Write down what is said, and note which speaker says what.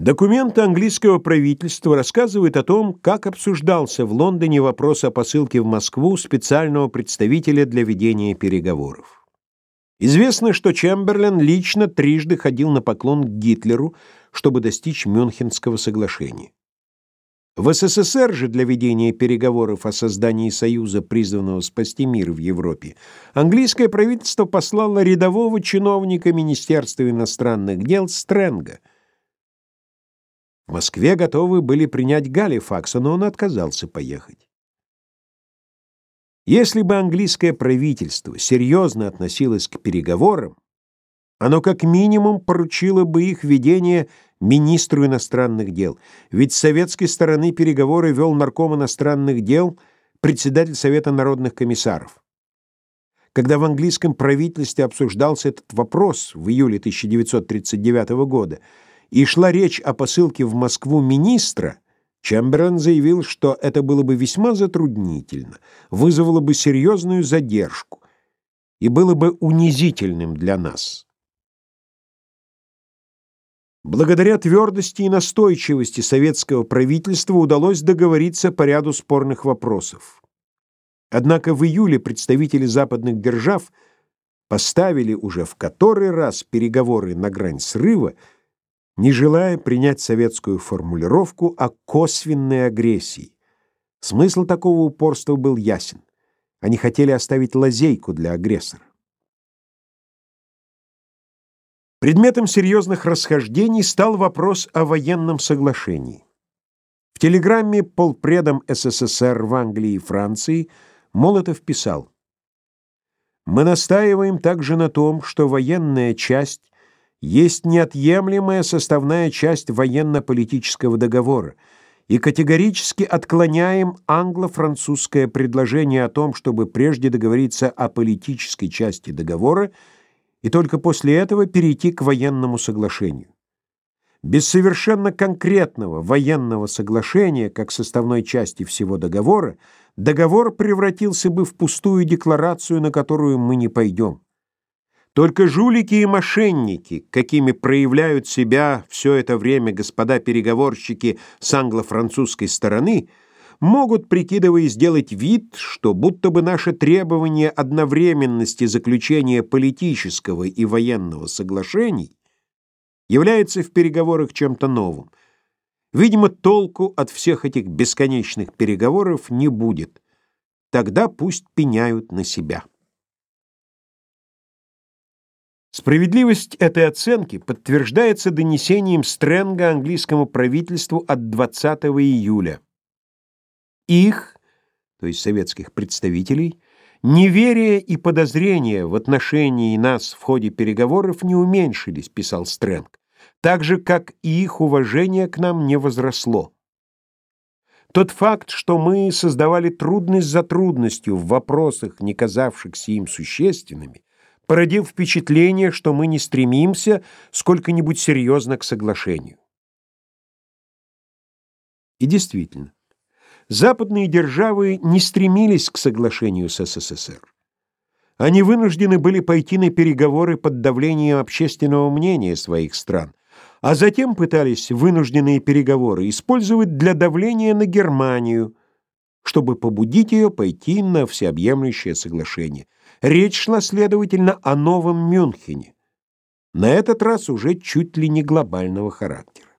Speaker 1: Документы английского правительства рассказывают о том, как обсуждался в Лондоне вопрос о посылке в Москву специального представителя для ведения переговоров. Известно, что Чемберлен лично трижды ходил на поклон к Гитлеру, чтобы достичь Мюнхенского соглашения. В СССР же для ведения переговоров о создании союза, призванного спасти мир в Европе, английское правительство послало рядового чиновника Министерства иностранных дел Стрэнга – в Москве готовы были принять Галифакса, но он отказался поехать. Если бы английское правительство серьезно относилось к переговорам, оно как минимум поручило бы их ведение министру иностранных дел, ведь с советской стороны переговоры вел нарком иностранных дел, председатель Совета народных комиссаров. Когда в английском правительстве обсуждался этот вопрос в июле 1939 года, и шла речь о посылке в Москву министра, Чемберлен заявил, что это было бы весьма затруднительно, вызвало бы серьезную задержку и было бы унизительным для нас. Благодаря твердости и настойчивости советского правительства удалось договориться по ряду спорных вопросов. Однако в июле представители западных держав поставили уже в который раз переговоры на грань срыва, не желая принять советскую формулировку о косвенной агрессии. Смысл такого упорства был ясен. Они хотели оставить лазейку для агрессора. Предметом серьезных расхождений стал вопрос о военном соглашении. В телеграмме полпредам СССР в Англии и Франции Молотов писал «Мы настаиваем также на том, что военная часть есть неотъемлемая составная часть военно-политического договора, и категорически отклоняем англо-французское предложение о том, чтобы прежде договориться о политической части договора и только после этого перейти к военному соглашению. Без совершенно конкретного военного соглашения, как составной части всего договора, договор превратился бы в пустую декларацию, на которую мы не пойдем. Только жулики и мошенники, какими проявляют себя все это время господа переговорщики с англо-французской стороны, могут, прикидывая, сделать вид, что будто бы наше требование одновременности заключения политического и военного соглашений является в переговорах чем-то новым. Видимо, толку от всех этих бесконечных переговоров не будет. Тогда пусть пеняют на себя. Справедливость этой оценки подтверждается донесением Стрэнга английскому правительству от 20 июля. Их, то есть советских представителей, неверие и подозрения в отношении нас в ходе переговоров не уменьшились, писал Стрэнг, так же, как и их уважение к нам не возросло. Тот факт, что мы создавали трудность за трудностью в вопросах, не казавшихся им существенными, породил впечатление, что мы не стремимся сколько-нибудь серьезно к соглашению. И действительно, западные державы не стремились к соглашению с СССР. Они вынуждены были пойти на переговоры под давлением общественного мнения своих стран, а затем пытались вынужденные переговоры использовать для давления на Германию, чтобы побудить ее пойти на всеобъемлющее соглашение – Речь шла, следовательно, о новом Мюнхене, на этот раз уже чуть ли не глобального характера.